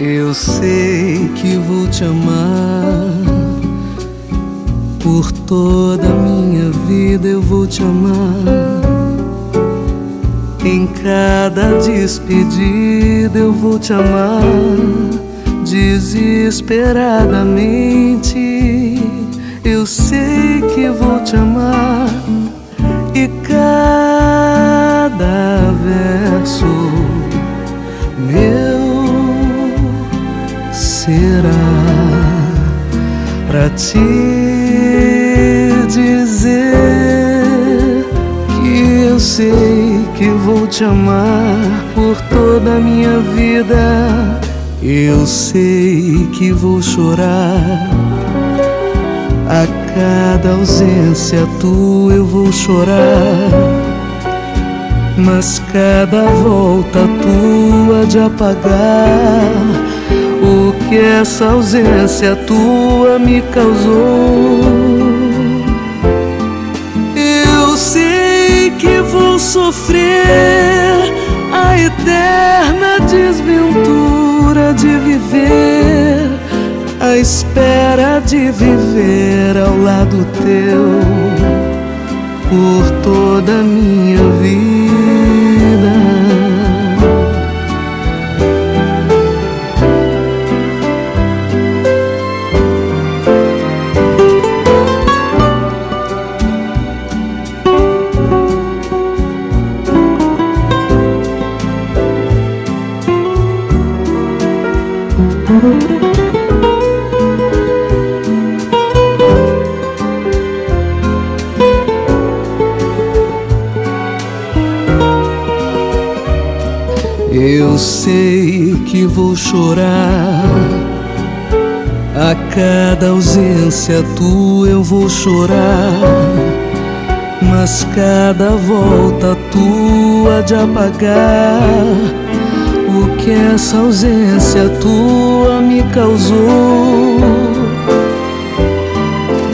Eu sei que vou te amar por toda a minha vida. Eu vou te amar em cada despedida. Eu vou te amar desesperadamente. Eu sei que vou te amar e cada verso meu será para te dizer que eu sei que vou te amar por toda a minha vida. Eu sei que vou chorar. A cada ausência tua eu vou chorar, mas cada volta tua de apagar o que essa ausência tua me causou. Eu sei que vou sofrer a eterna desventura de viver à espera de viver ao lado teu por toda a minha vida. Eu sei que vou chorar. A cada ausência tua eu vou chorar, mas cada volta tua de apagar o que essa ausência tua me causou.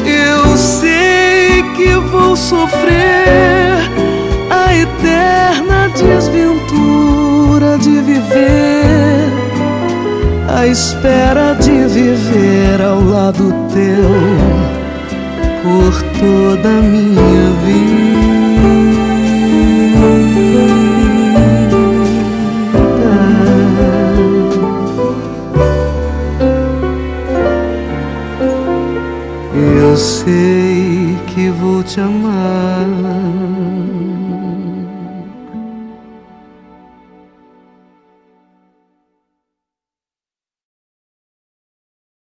Eu sei que vou sofrer a eterna desventura espera de viver ao lado teu por toda a minha vida. Eu sei que vou te amar.